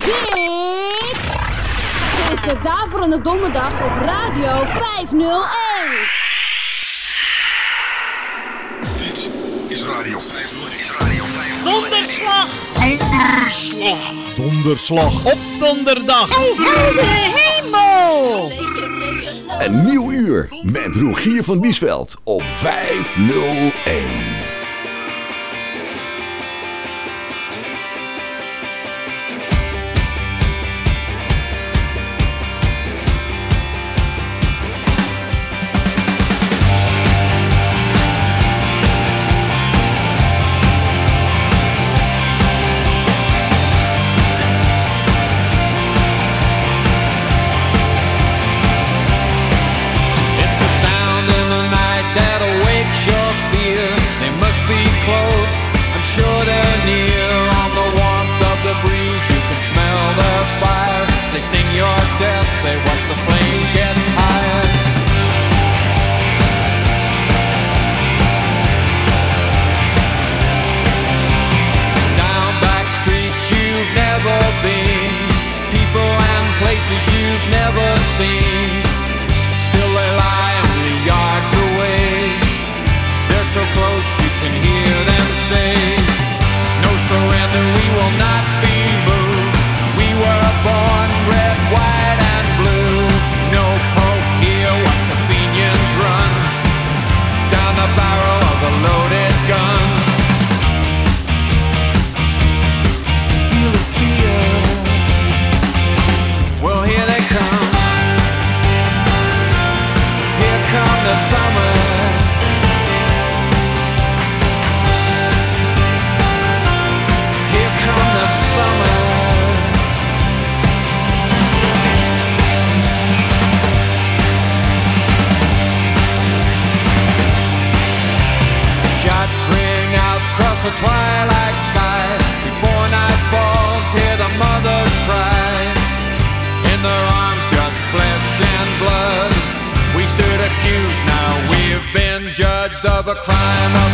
Dit is de Daverende Donderdag op Radio 501. Dit is Radio 501. Is Radio 501. Donderslag! Donderslag. Donderslag. Op donderdag! hemel! Een nieuw uur met Rogier van Biesveld op 501. Summer. Judged of a crime, of a crime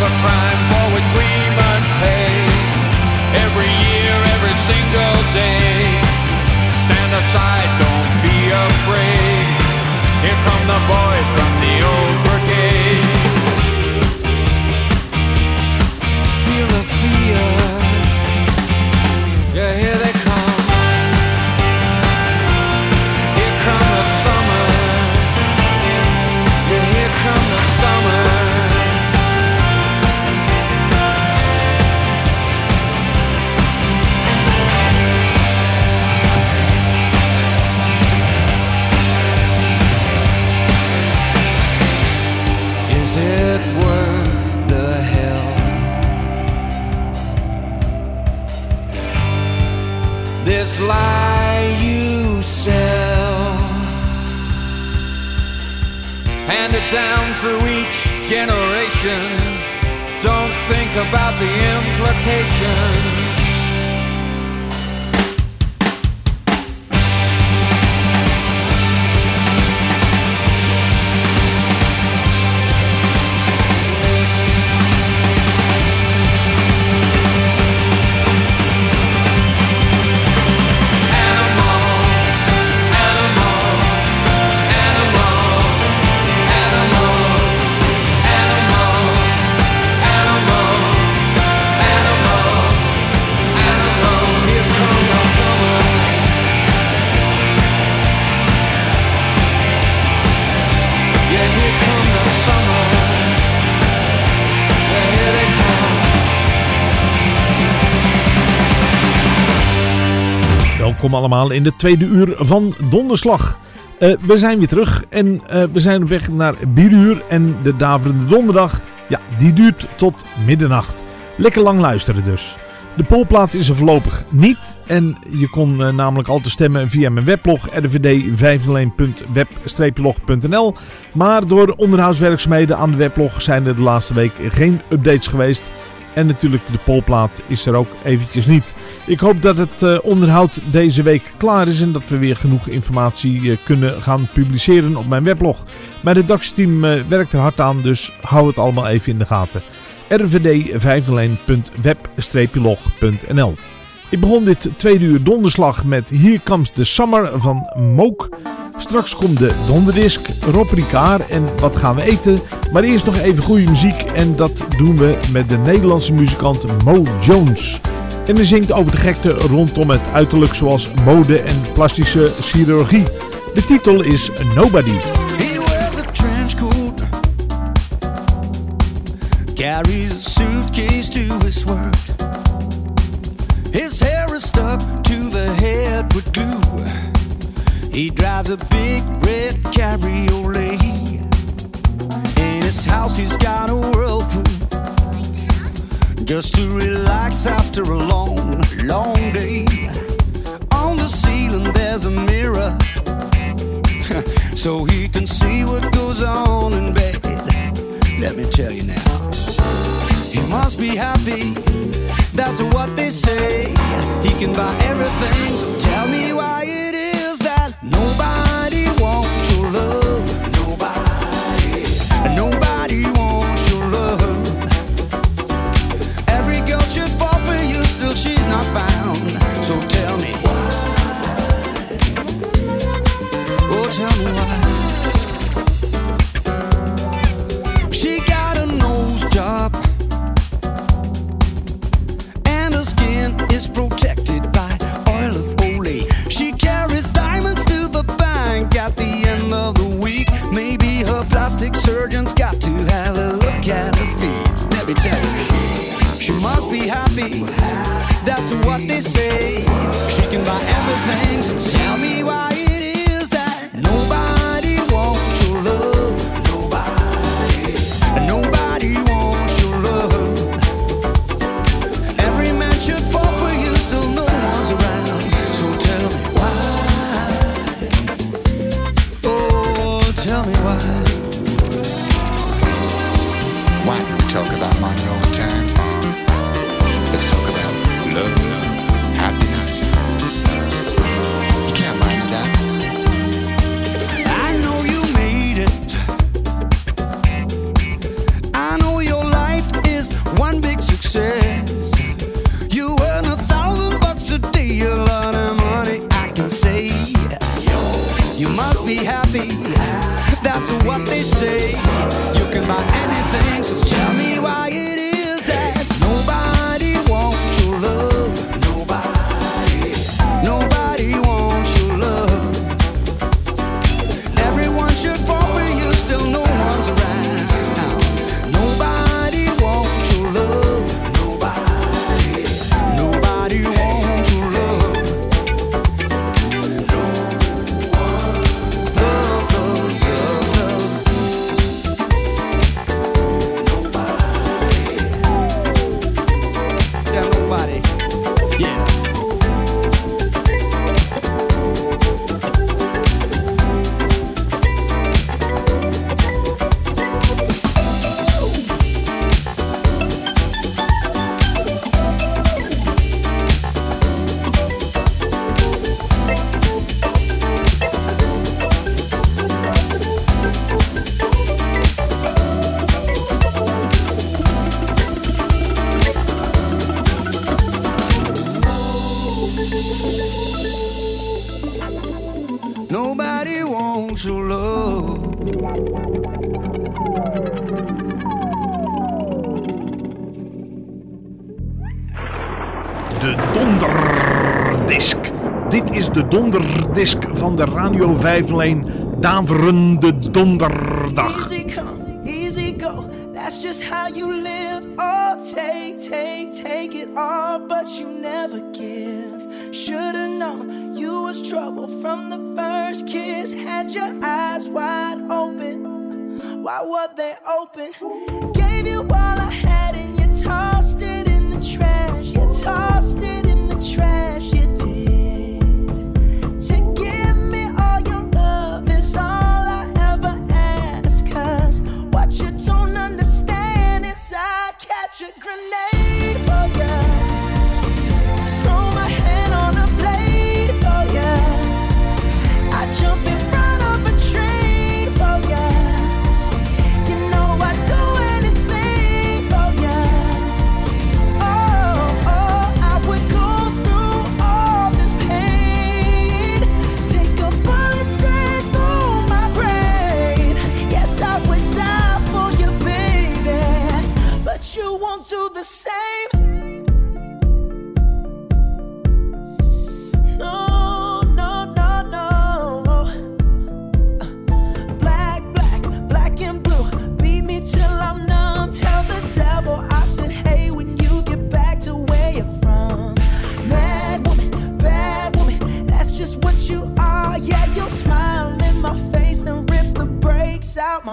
Welkom allemaal in de tweede uur van Donderslag. Eh, we zijn weer terug en eh, we zijn op weg naar bieruur. En de daverende donderdag, ja, die duurt tot middernacht. Lekker lang luisteren dus. De polplaat is er voorlopig niet. En je kon eh, namelijk altijd stemmen via mijn weblog rvd501.web-log.nl. Maar door onderhoudswerkzaamheden aan de weblog zijn er de laatste week geen updates geweest. En natuurlijk de polplaat is er ook eventjes niet. Ik hoop dat het eh, onderhoud deze week klaar is en dat we weer genoeg informatie eh, kunnen gaan publiceren op mijn weblog. Mijn redactieteam eh, werkt er hard aan, dus hou het allemaal even in de gaten. rvd501.web-log.nl Ik begon dit tweede uur donderslag met Hier Comes de Summer van Mook. Straks komt de donderdisk Rob Ricard en wat gaan we eten. Maar eerst nog even goede muziek en dat doen we met de Nederlandse muzikant Mo Jones. En hij zingt over de gekte rondom het uiterlijk zoals mode en plastische chirurgie. De titel is Nobody. He wears a trench coat. Carries a suitcase to his work. His hair is stuck to the head with glue. He drives a big red cabriolet. In his house he's got a world just to relax after a long, long day. On the ceiling, there's a mirror so he can see what goes on in bed. Let me tell you now, he must be happy. That's what they say. He can buy everything, so tell me why hipnotizei Radio 5-lijn daverende donderdag. Easy come, easy go, that's just how you live. Oh, take, take, take it all, but you never give. Should've known you was trouble from the first kiss. Had your eyes wide open, why were they open? Gave you all I had in your time.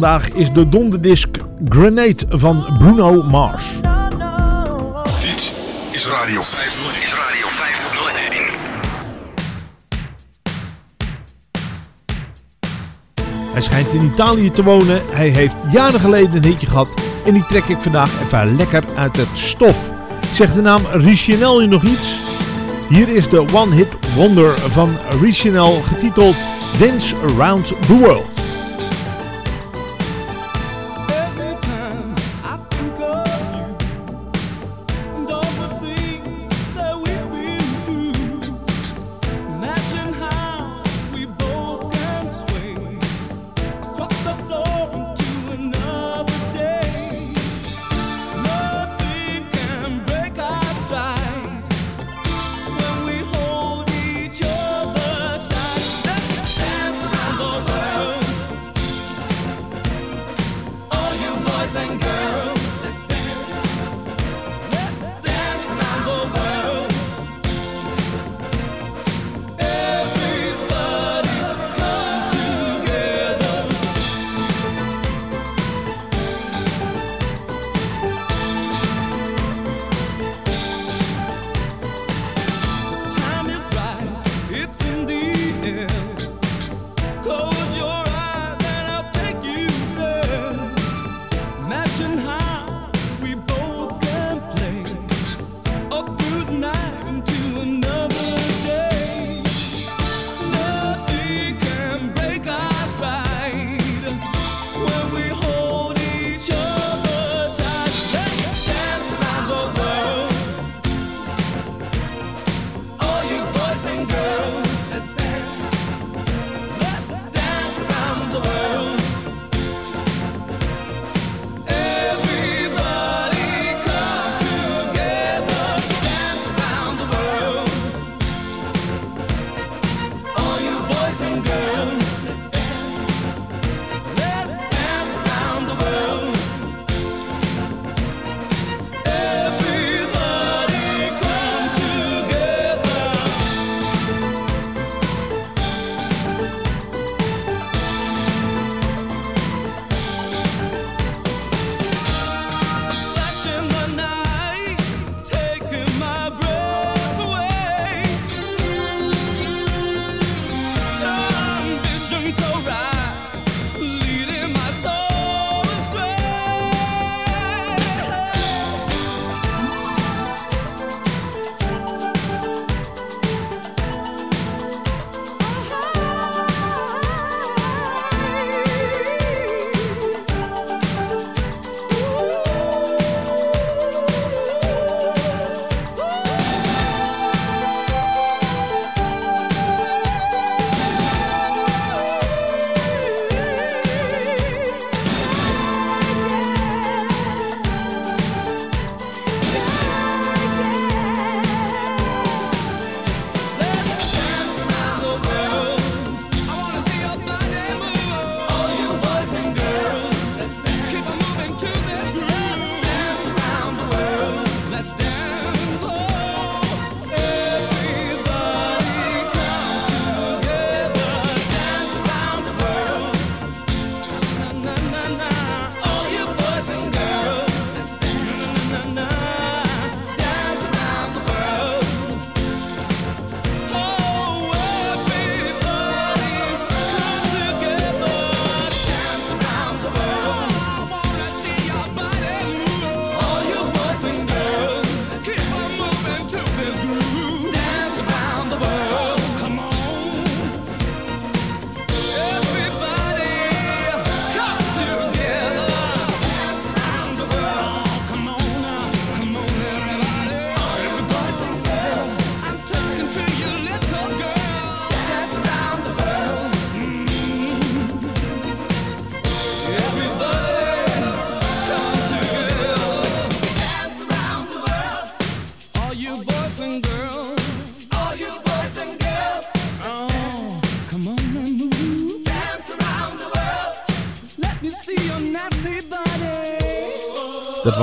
vandaag is de donderdisc Grenade van Bruno Mars. Dit is Radio 501. Hij schijnt in Italië te wonen. Hij heeft jaren geleden een hitje gehad. En die trek ik vandaag even lekker uit het stof. Zegt de naam Richinel je nog iets? Hier is de One Hit Wonder van Richinel getiteld Dance Around the World.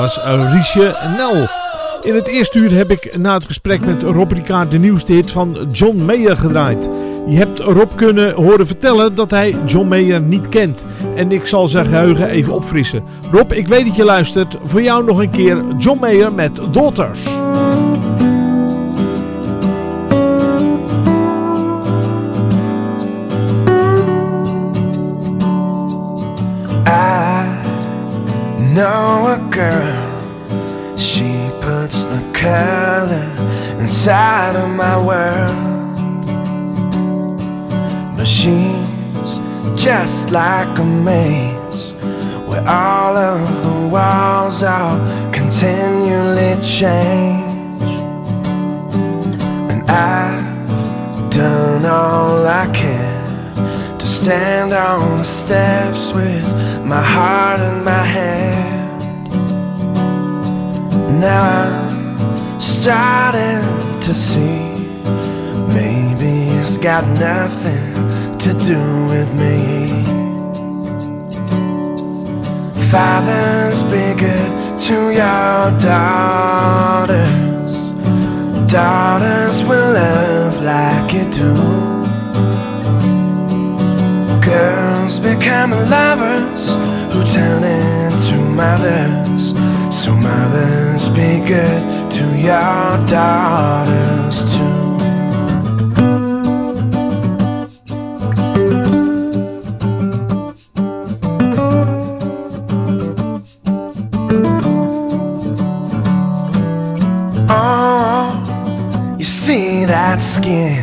Was Riesje Nel. In het eerste uur heb ik na het gesprek met Rob Ricard de nieuwste hit van John Mayer gedraaid. Je hebt Rob kunnen horen vertellen dat hij John Mayer niet kent. En ik zal zijn geheugen even opfrissen. Rob, ik weet dat je luistert. Voor jou nog een keer John Mayer met Daughters. Know a girl. She puts the color inside of my world. But she's just like a maze where all of the walls are continually change. And I've done all I can to stand on the steps with my heart in my hand. Now I'm starting to see maybe it's got nothing to do with me. Fathers, be good to your daughters. Daughters will love like you do. Become lovers who turn into mothers. So mothers be good to your daughters too. Oh, you see that skin?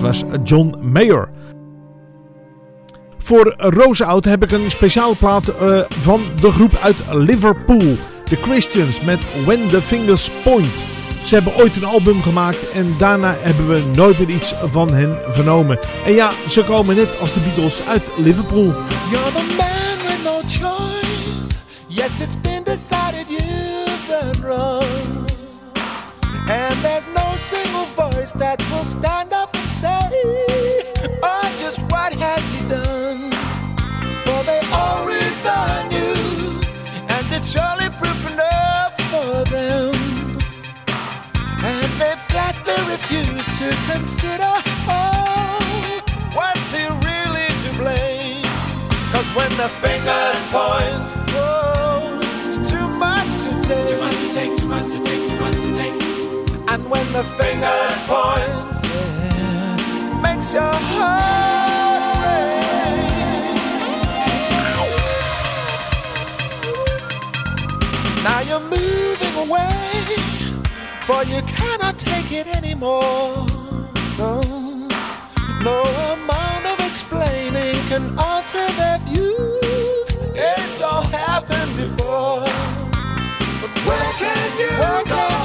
Dat was John Mayer. Voor Rozenhout heb ik een speciale plaat eh, van de groep uit Liverpool. The Christians met When the Fingers Point. Ze hebben ooit een album gemaakt en daarna hebben we nooit meer iets van hen vernomen. En ja, ze komen net als de Beatles uit Liverpool. You're the man with no choice. Yes, it's been decided you've done wrong. And there's no single voice that will stand up say, Oh, just what has he done? For they all read the news, and it's surely proof enough for them. And they flatly refuse to consider, oh, was he really to blame? Cause when the fingers point, oh, it's too much to take. Too much to take, too much to take, too much to take. And when the fingers point, for you cannot take it anymore. No, no amount of explaining can alter their views. It's all happened before, but where can you where go?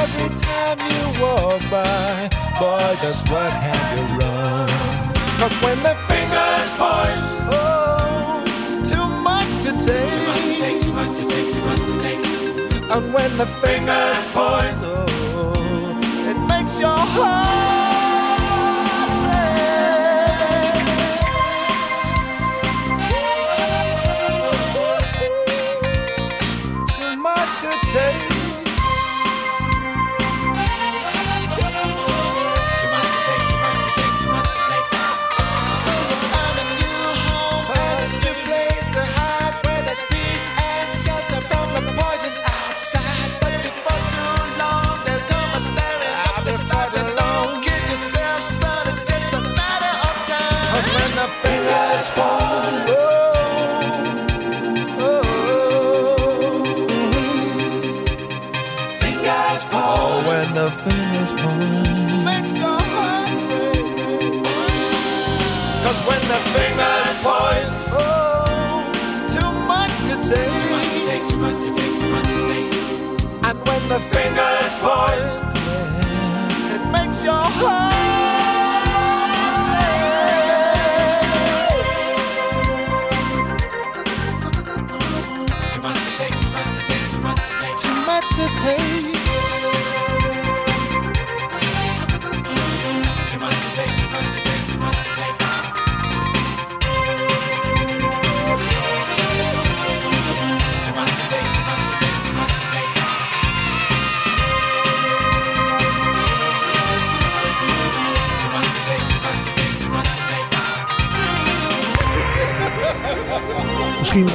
every time you walk by. Boy, just why can't you run? Cause when the fingers point, oh, it's too much to take. Too much to take, too much to take, too much to take. And when the fingers point,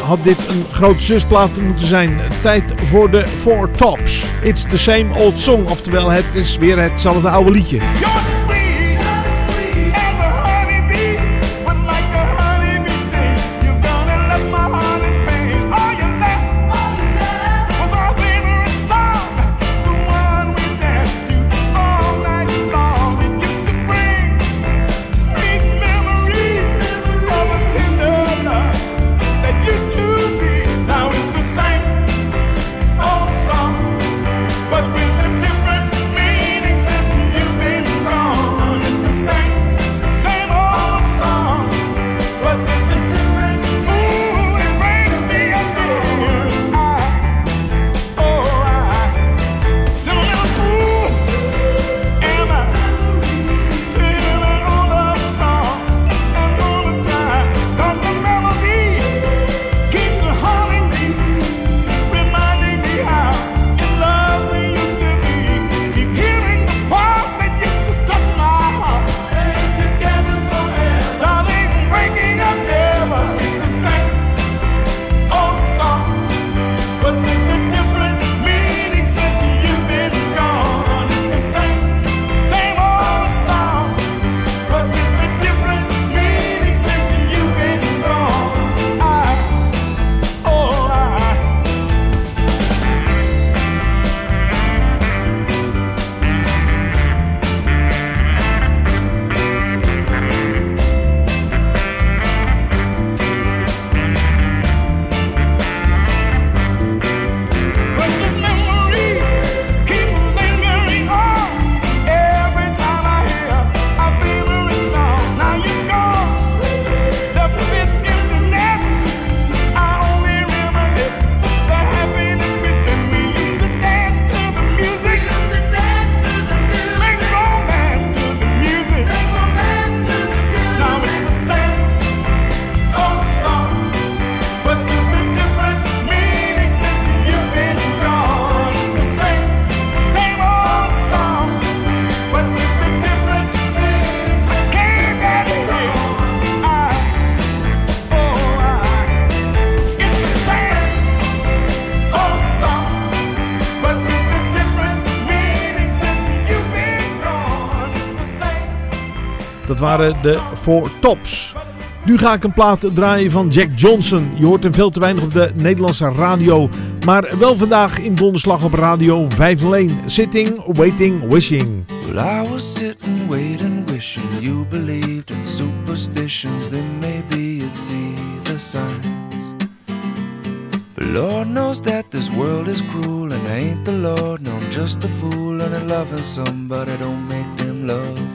had dit een grote zusplaat moeten zijn. Tijd voor de Four Tops. It's the same old song, oftewel het is weer hetzelfde oude liedje. Waren de Four Tops. Nu ga ik een plaat draaien van Jack Johnson. Je hoort hem veel te weinig op de Nederlandse radio. Maar wel vandaag in donderslag op radio 501. Sitting, waiting, wishing. Well, I was sitting, waiting, wishing you believed in superstitions. Then maybe you'd see the signs. But Lord knows that this world is cruel, and I ain't the Lord. No, I'm just a fool, and I'm loving somebody don't make them love I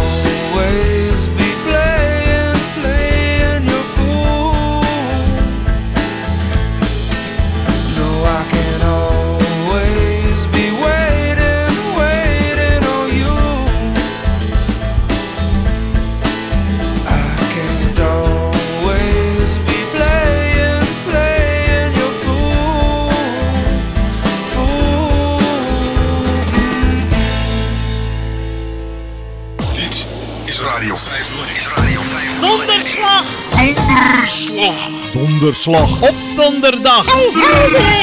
Donderslag. Op donderdag!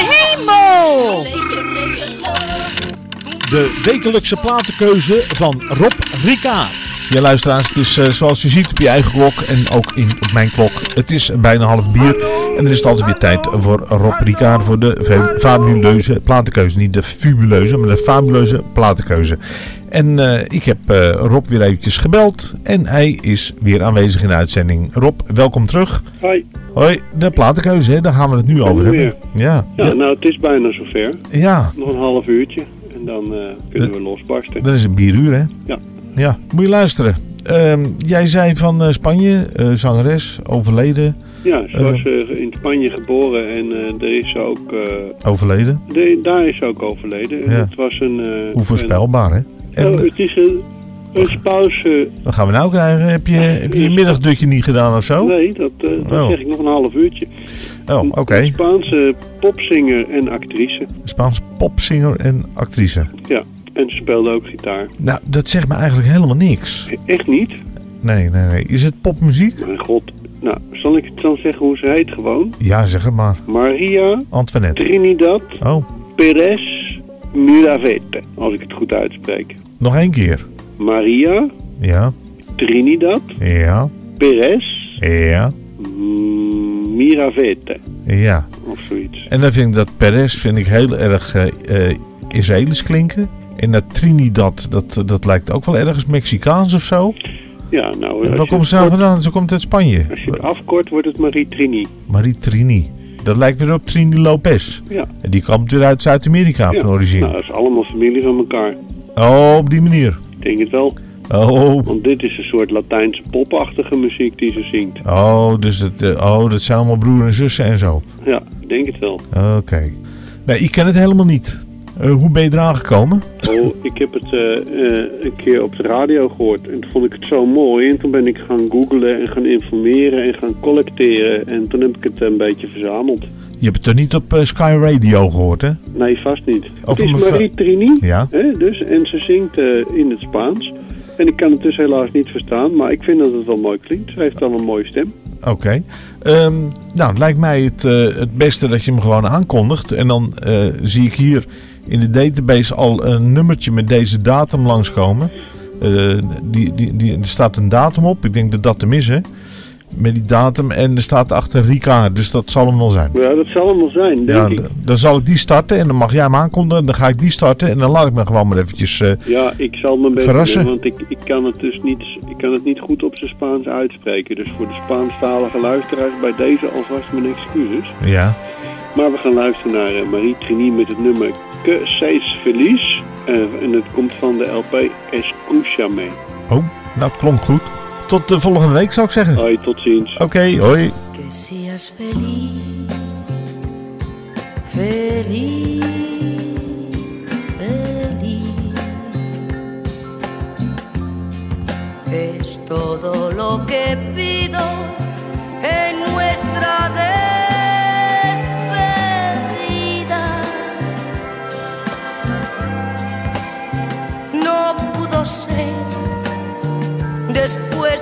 hemel! De wekelijkse platenkeuze van Rob Ricard. Ja, luisteraars, het is eh, zoals je ziet op je eigen klok en ook in, op mijn klok. Het is bijna half bier en dan is het altijd weer tijd voor Rob Ricard voor de fa- fabuleuze platenkeuze. Niet de fabuleuze, maar de fabuleuze platenkeuze. En eh, ik heb eh, Rob weer eventjes gebeld en hij is weer aanwezig in de uitzending. Rob, welkom terug. Hoi. Hoi, de platenkeuze, hè, daar gaan we het nu over hebben. weer. Ja, Ja, nou, het is bijna zover. Ja. Nog een half uurtje en dan eh, kunnen we losbarsten. dat is een bieruur, hè? Ja. Ja, moet je luisteren. Ehm, jij zei van Spanje, zangeres, overleden. Ja, ze Eh, was eh, in Spanje geboren en eh, er is ze ook... eh, Overleden. de, daar is ze ook overleden. En Ja. Het was een... eh, Hoe voorspelbaar, hè? En, oh, het is een, een wat gaan we nou krijgen? Heb je, heb je je middagdutje niet gedaan of zo? Nee, dat, eh, dat Oh. zeg ik nog een half uurtje. Oh, oké. Een Spaanse popzinger en actrice. Spaans popzinger en actrice. Ja, en ze speelde ook gitaar. Nou, dat zegt me eigenlijk helemaal niks. Echt niet? Nee, nee, nee. Is het popmuziek? Mijn god. Nou, zal ik het dan zeggen hoe ze heet gewoon? Ja, zeg het maar. Maria Antoinette. Trinidad Oh, Perez Miravete, als ik het goed uitspreek. nog één keer. Maria Ja, Trinidad ja, Perez ja, Miravete, ja. of zoiets. En dan vind ik dat Perez vind ik heel erg eh, Israëlisch klinken. En dat Trinidad, dat, dat lijkt ook wel ergens Mexicaans of zo. Ja, nou, En als waar komt ze nou vandaan? Ze komt uit Spanje. als je het afkort, wordt het Marie Trini. Marie Trini. Dat lijkt weer op Trini Lopez. Ja. En die komt weer uit Zuid-Amerika Ja, van origine. Nou, dat is allemaal familie van elkaar. Oh, op die manier. Ik denk het wel. Oh, Want dit is een soort Latijnse popachtige muziek die ze zingt. oh, dus het, eh, oh, dat zijn allemaal broer en zussen en zo. Ja, ik denk het wel. Oké. Nee, ik ken het helemaal niet. Eh, hoe ben je eraan gekomen? Oh, ik heb het eh, eh, een keer op de radio gehoord en toen vond ik het zo mooi. En toen ben ik gaan googlen en gaan informeren en gaan collecteren. En toen heb ik het een beetje verzameld. Je hebt het er niet op Sky Radio gehoord, hè? Nee, vast niet. Of het is Marie Trini, Ja. hè, dus, en ze zingt in het Spaans. En ik kan het dus helaas niet verstaan, maar ik vind dat het wel mooi klinkt. Ze heeft wel een mooie stem. Oké. Ehm, nou, het lijkt mij het, het beste dat je hem gewoon aankondigt. En dan zie ik hier in de database al een nummertje met deze datum langskomen. Eh die, die, die, er staat een datum op. Ik denk dat dat hem is, hè? Met die datum. En er staat achter Rika. Dus dat zal hem wel zijn. Ja, dat zal hem wel zijn, denk Ja, ik. dan zal ik die starten. En dan mag jij hem aankondigen. Dan ga ik die starten. En dan laat ik me gewoon maar eventjes... eh, Ja, ik zal mijn best Verrassen. doen, want ik, ik, kan het dus niet, ik kan het niet goed op zijn Spaans uitspreken. Dus voor de Spaanstalige luisteraars bij deze alvast mijn excuses. ja. Maar we gaan luisteren naar eh, Marie Trini met het nummer Que seis feliz. Eh, en het komt van de LP Escúchame. Oh, nou, het klonk goed. Tot de volgende week zou ik zeggen. Hoi, tot ziens. Oké, hoi. Que seas feliz, feliz, feliz. Es todo lo que pido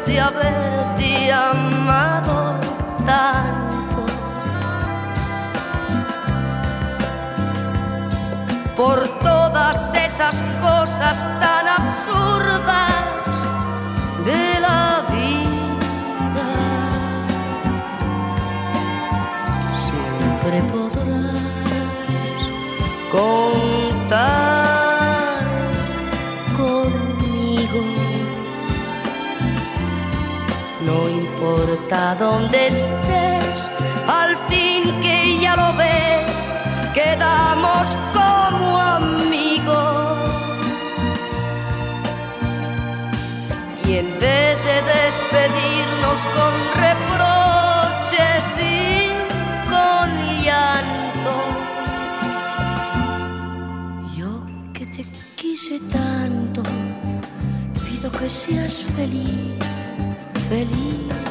de haberte amado tanto. Por todas esas cosas tan absurdas de la vida. Siempre podrás contar importa dónde estés, al fin que ya lo ves, quedamos como amigos. Y en vez de despedirnos con reproches y con llanto, yo que te quise tanto, pido que seas feliz feliz.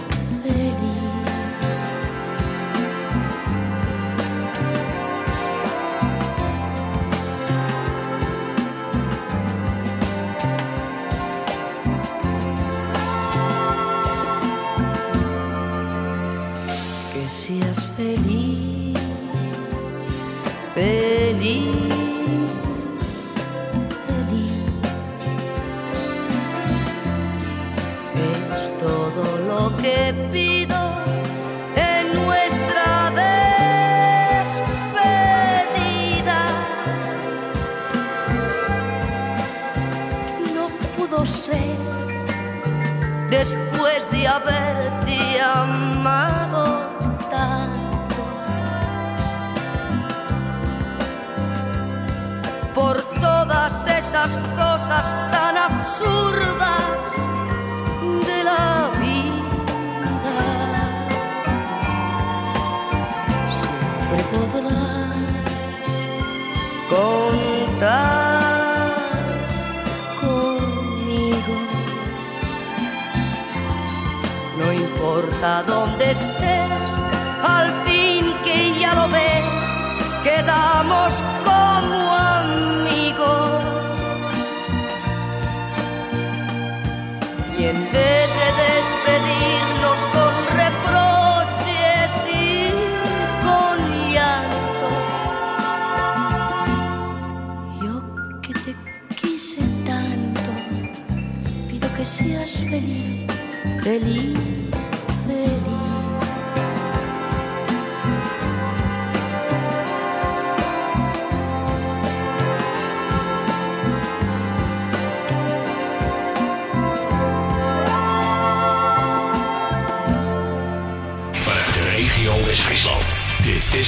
Cosas tan absurdas de la vida. Siempre podrás contar conmigo. No importa dónde estés, al fin que ya lo ves, quedamos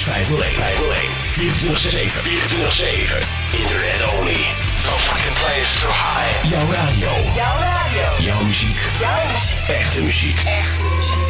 501. 501. 24-7. 24-7. Internet only. No fucking place so high. Jouw radio. Jouw radio. Jouw muziek. Jouw muziek. Echte muziek. Echte muziek.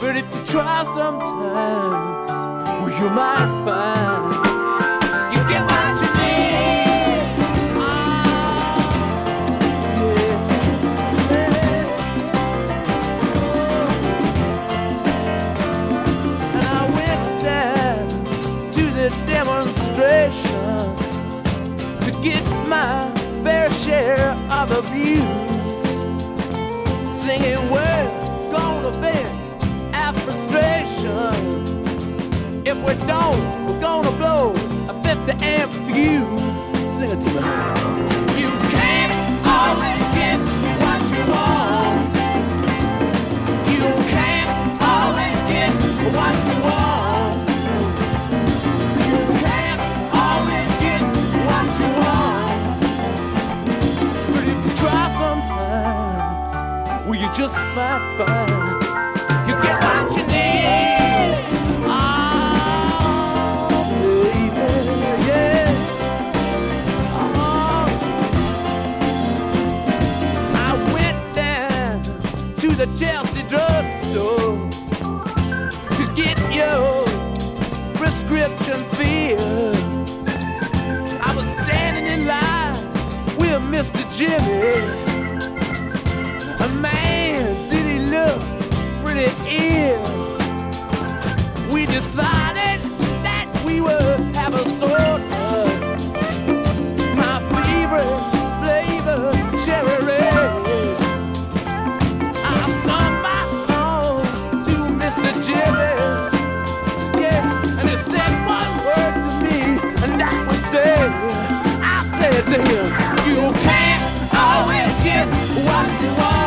But if you try sometimes, well, you might find you get what you need. And I went down to the demonstration to get my fair share of abuse. Singing, we're gonna vent our If we don't, we're gonna blow a 50 amp fuse. Sing it to me. You can't always get what you want. You can't always get what you want. You can't always get what you want. But if you try sometimes, you just might find Chelsea drugstore to get your prescription filled. I was standing in line with Mr. Jimmy. Said to him, You can't always get what you want.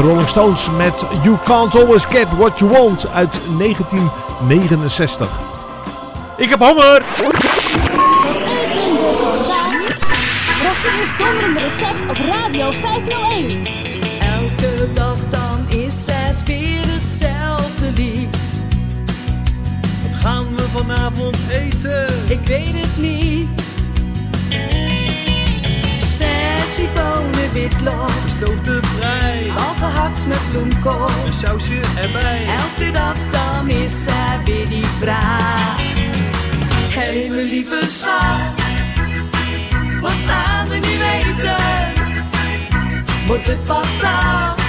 De Rolling Stones met You Can't Always Get What You Want uit 1969. Ik heb honger! Het eten voor vandaag. Rogier donderende recept op Radio 501. Elke dag dan is het weer hetzelfde lied. Wat gaan we vanavond eten? Ik weet het niet. Spersiebonen, witlof, gehakt een sausje erbij. Elke dag dan is er weer die vraag. Hé hey, mijn lieve schat, wat gaan we nu eten? Wordt het patat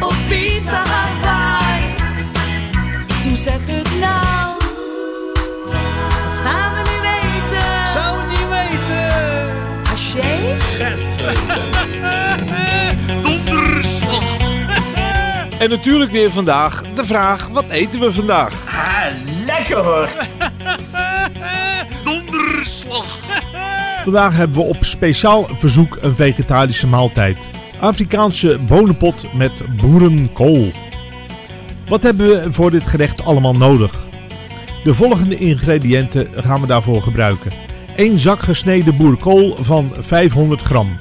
of pizza Hawaii? Toen zeg het nou, En natuurlijk weer vandaag de vraag, wat eten we vandaag? Ah, lekker hoor. Donderslag. Vandaag hebben we op speciaal verzoek een vegetarische maaltijd. Afrikaanse bonenpot met boerenkool. Wat hebben we voor dit gerecht allemaal nodig? De volgende ingrediënten gaan we daarvoor gebruiken. 1 zak gesneden boerenkool van 500 gram.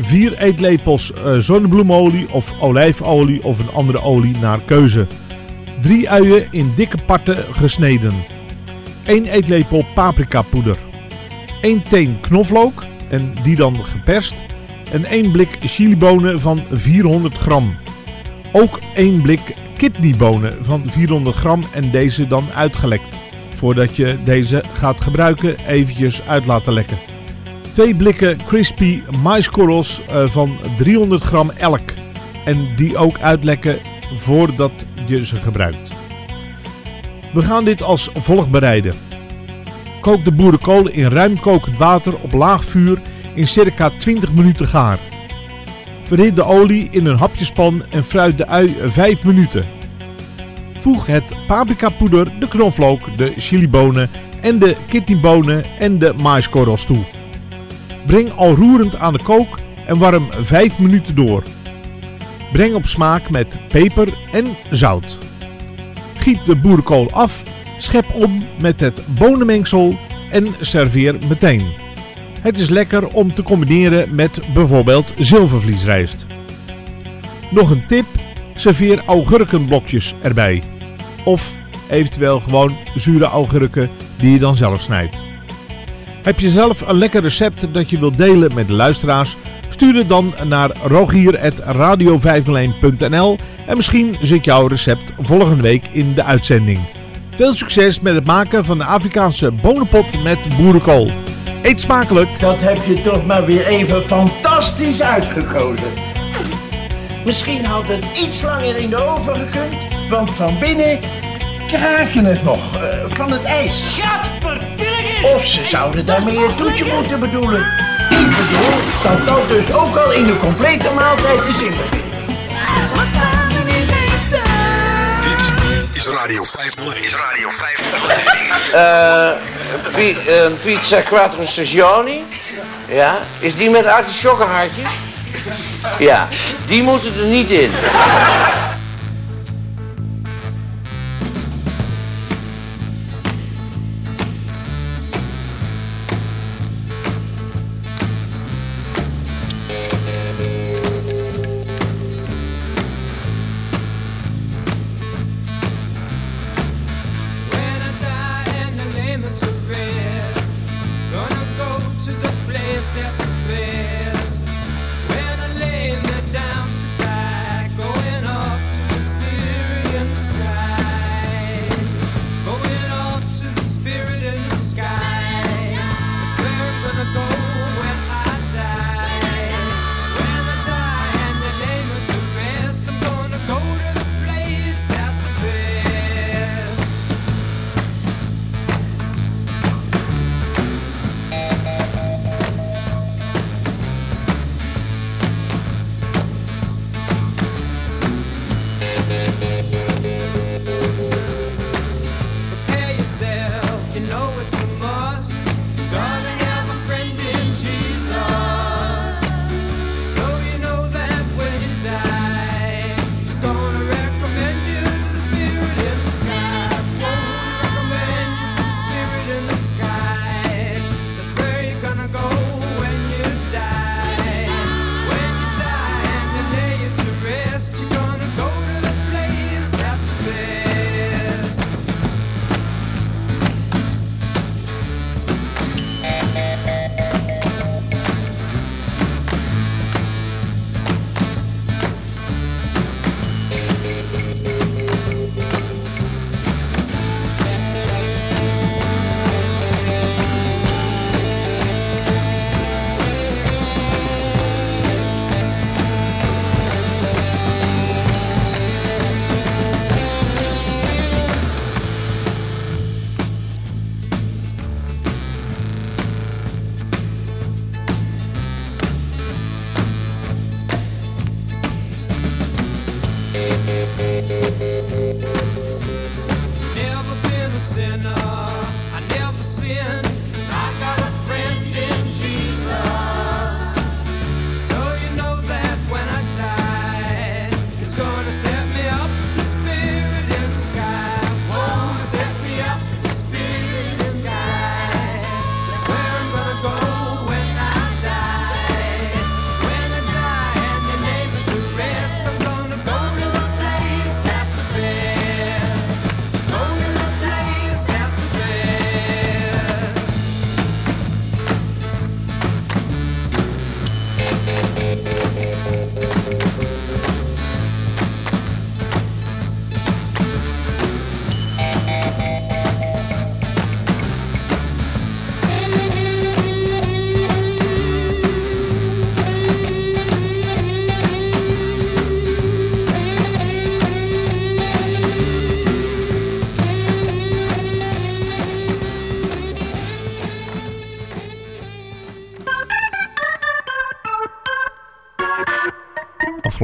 4 eetlepels eh, zonnebloemolie of olijfolie of een andere olie naar keuze. 3 uien in dikke parten gesneden. 1 eetlepel paprikapoeder. 1 teen knoflook en die dan geperst. En 1 blik chilibonen van 400 gram. Ook 1 blik kidneybonen van 400 gram en deze dan uitgelekt. Voordat je deze gaat gebruiken eventjes uit laten lekken. 2 blikken crispy maiskorrels eh, van 300 gram elk. En die ook uitlekken voordat je ze gebruikt. We gaan dit als volgt bereiden. Kook de boerenkool in ruim kokend water op laag vuur in circa 20 minuten gaar. Verhit de olie in een hapjespan en fruit de ui 5 minuten. Voeg het paprikapoeder, de knoflook, de chilibonen en de kidneybonen en de maiskorrels toe. Breng al roerend aan de kook en warm 5 minuten door. Breng op smaak met peper en zout. Giet de boerenkool af, schep om met het bonenmengsel en serveer meteen. Het is lekker om te combineren met bijvoorbeeld zilvervliesrijst. Nog een tip, serveer augurkenblokjes erbij. Of Eventueel gewoon zure augurken die je dan zelf snijdt. Heb je zelf een lekker recept dat je wilt delen met de luisteraars? Stuur het dan naar rogier.radio en misschien zit jouw recept volgende week in de uitzending. Veel succes met het maken van de Afrikaanse bonenpot met boerenkool. Eet smakelijk! Dat heb je toch maar weer even fantastisch uitgekozen. Misschien had het iets langer in de oven gekund, want van binnen kraakte het nog eh, van het ijs. Of ze zouden daarmee een toetje moeten bedoelen. Ik bedoel dat dat dus ook al in de complete maaltijd is inbegrepen. Wat gaan we nu eten? Is Radio 501. Is Radio 501. Eh, pi- een pizza quattro stagioni. Ja. Is die met artichokkenhartjes? Ja. Die moeten er niet in.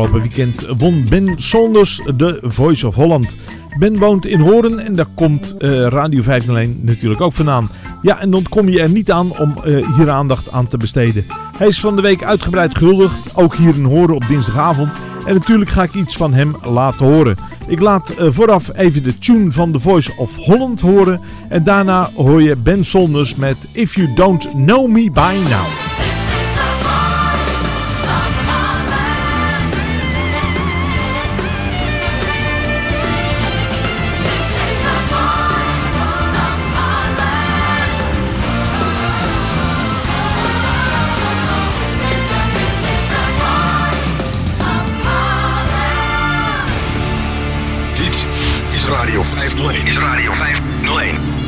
Afgelopen weekend won Ben Saunders de Voice of Holland. Ben woont in Horen en daar komt eh, Radio 501 natuurlijk ook vandaan. Ja, en dan kom je er niet aan om eh, hier aandacht aan te besteden. Hij is van de week uitgebreid gehuldigd, ook hier in Horen op dinsdagavond. En natuurlijk ga ik iets van hem laten horen. Ik laat eh, vooraf even de tune van The Voice of Holland horen. En daarna hoor je Ben Saunders met If You Don't Know Me By Now. Is Radio 501. 501.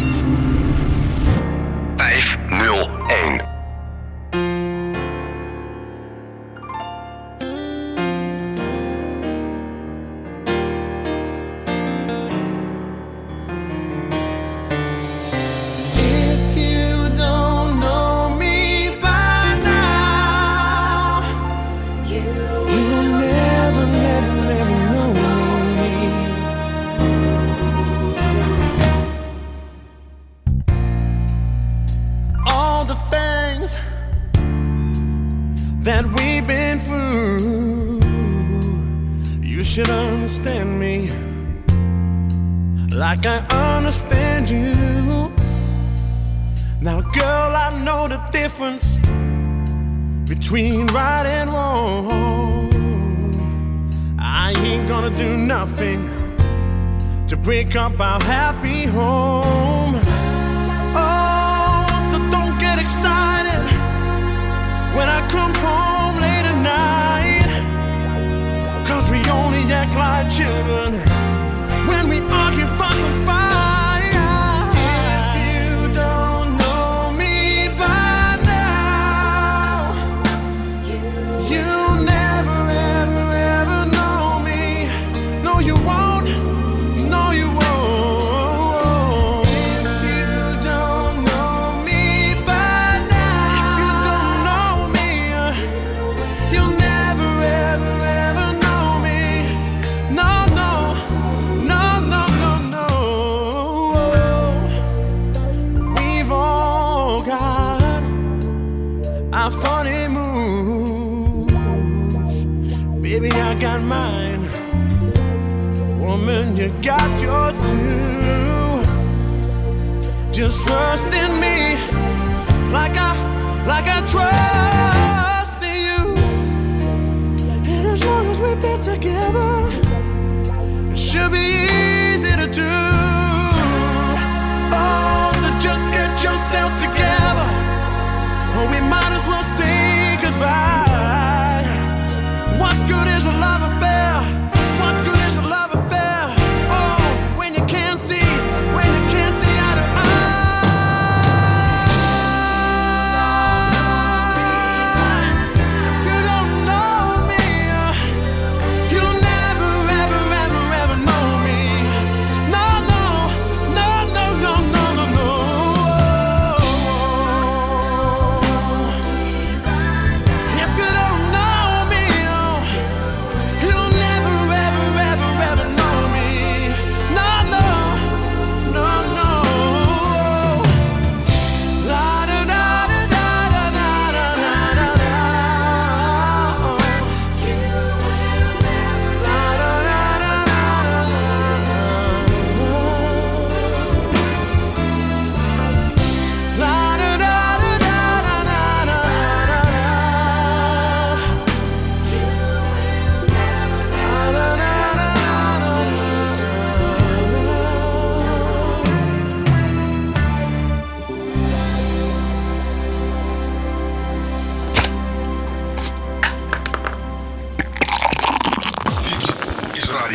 myself together.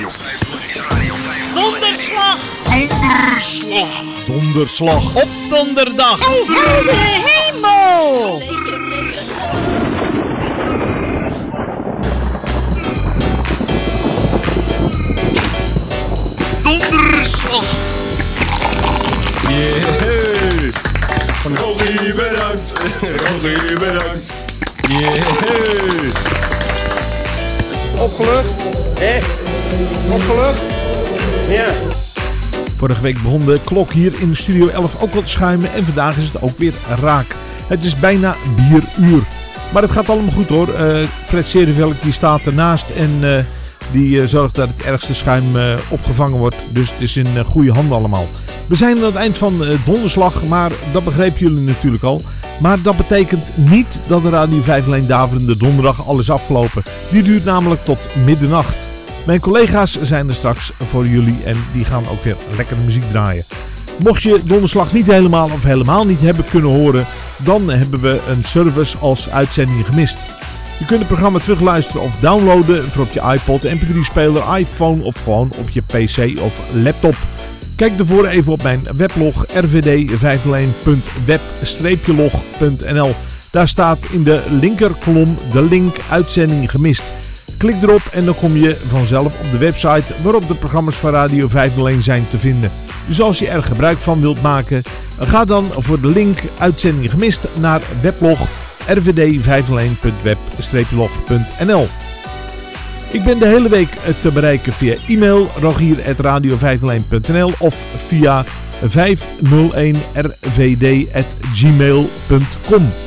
Radio 501. Is Radio 501. Donderslag! Donderslag! Donderslag. Op donderdag! Oh, heldere hemel! Donderslag! Yeah! Rogie, bedankt! Rogie, bedankt! Yeah! Opgelucht? Hé? Opgelucht? Ja. Vorige week begon de klok hier in Studio 11 ook al te schuimen en vandaag is het ook weer raak. Het is bijna bieruur. Maar het gaat allemaal goed hoor. Eh, Fred Serenvelk die staat ernaast en eh, die eh, zorgt dat het ergste schuim opgevangen wordt. Dus het is in goede handen allemaal. We zijn aan het eind van donderslag, maar dat begrepen jullie natuurlijk al. Maar dat betekent niet dat de Radio 5 alleen daverende donderdag al is afgelopen. Die duurt namelijk tot middernacht. Mijn collega's zijn er straks voor jullie en die gaan ook weer lekkere muziek draaien. Mocht je donderslag niet helemaal of helemaal niet hebben kunnen horen, dan hebben we een service als uitzending gemist. Je kunt het programma terugluisteren of downloaden voor op je iPod, MP3-speler, iPhone of gewoon op je PC of laptop. Kijk ervoor even op mijn weblog rvd501.web-log.nl. Daar staat in de linkerkolom de link uitzending gemist. Klik erop en dan kom je vanzelf op de website waarop de programma's van Radio 501 zijn te vinden. Dus als je er gebruik van wilt maken, ga dan voor de link uitzending gemist naar weblog rvd501.web-log.nl. Ik ben de hele week te bereiken via e-mail rogier.radio501.nl of via 501rvd.gmail.com.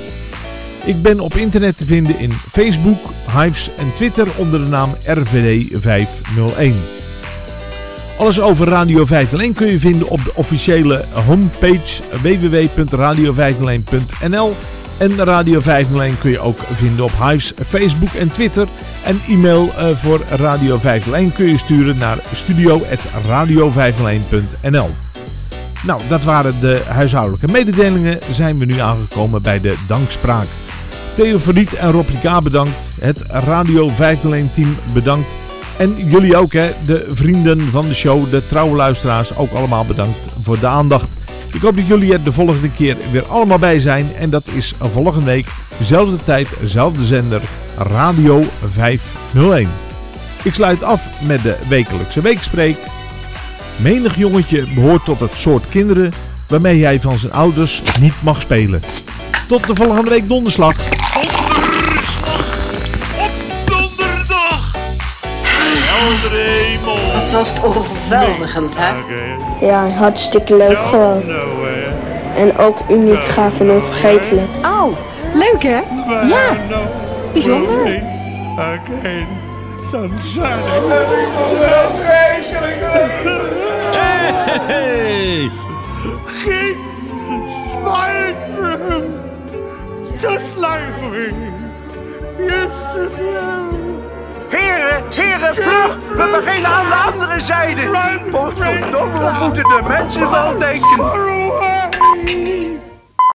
Ik ben op internet te vinden in Facebook, Hives en Twitter onder de naam RVD501. Alles over Radio 501 kun je vinden op de officiële homepage www.radio501.nl en Radio 501 kun je ook vinden op Hives, Facebook en Twitter. En e-mail uh, voor Radio 501 kun je sturen naar studio.radio501.nl Nou, dat waren de huishoudelijke mededelingen. Zijn we nu aangekomen bij de dankspraak. Theo Verriet en Rob Lika bedankt. Het Radio 501 team bedankt. En jullie ook hè, de vrienden van de show, de trouwe luisteraars, ook allemaal bedankt voor de aandacht. Ik hoop dat jullie er de volgende keer weer allemaal bij zijn. En dat is volgende week, dezelfde tijd, dezelfde zender, Radio 501. Ik sluit af met de wekelijkse weekspreek. Menig jongetje behoort tot het soort kinderen waarmee hij van zijn ouders niet mag spelen. Tot de volgende week donderslag. Heldere hemel. Wat was het overweldigend, hè? Ja, hartstikke leuk gewoon. En ook uniek, gaaf en onvergetelijk. Oh, leuk hè? Ja, bijzonder. Again, sunshine. Hey! Smiling through, just like do. Heren, heren, vlug! We beginnen aan de andere zijde! Potverdomme, we moeten de mensen wel denken!